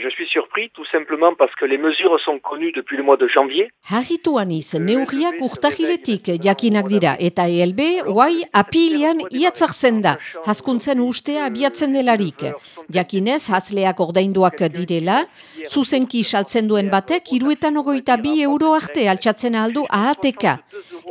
Je suis surpris tout simplement parce que les mesures sont connues depuis le mois de janvier. Harritu aniz, neurriak urtahiletik jakinak dira eta ELB guai apilian iatzartzen da, haskuntzen ustea abiatzen delarik. Jakinez, hasleak ordainduak direla, zuzenki saltzen duen batek, iruetan ogoita bi euro arte altxatzen aldu ahateka.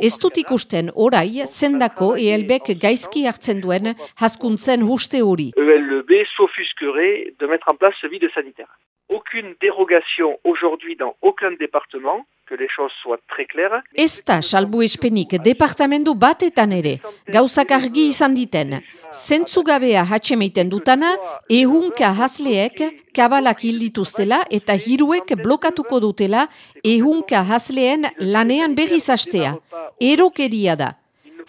Ez dut ikusten orai zendako ELBek gaizki hartzen duen haskuntzen huste hori. ELB s'offusquerait de mettre en place ce vide sanitaire. Aucune dérogation aujourd'hui dans aucun département, que les choses soient très claires. Ez da salbu espenik departamendu batetan ere, gauzak argi izan diten. Zentzugabea hatxemeiten dutana, ehunka hasleek kabalak hildituztela eta hiruek blokatuko dutela ehunka hasleen lanean berriz astea. Erokeria da.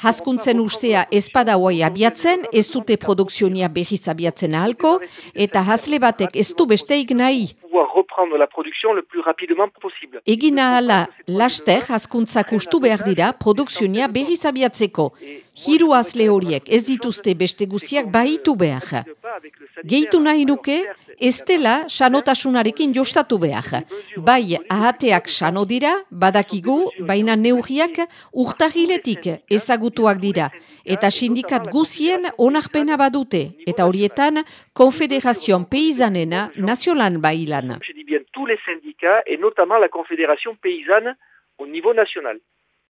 Haskuntzen ustea espada hoai abiatzen, ez dute produkzionia behiz abiatzen ahalko, eta hasle batek ez du besteik nahi. Egin ahala laster haskuntzak ustu behar dira produkzionia berriz abiatzeko. Hiru hasle horiek ez dituzte beste guziak bahitu behar. Gehitu nahi nuke, ez dela sanotasunarekin jostatu behar. Bai ahateak sano dira, badakigu, baina neurriak urtahiletik ezagutuak dira. Eta sindikat guzien onarpena badute, eta horietan Konfederazioan Peizanena naziolan bailan. Je dis bien tous les syndicats et notamment la Confédération paysanne au niveau national.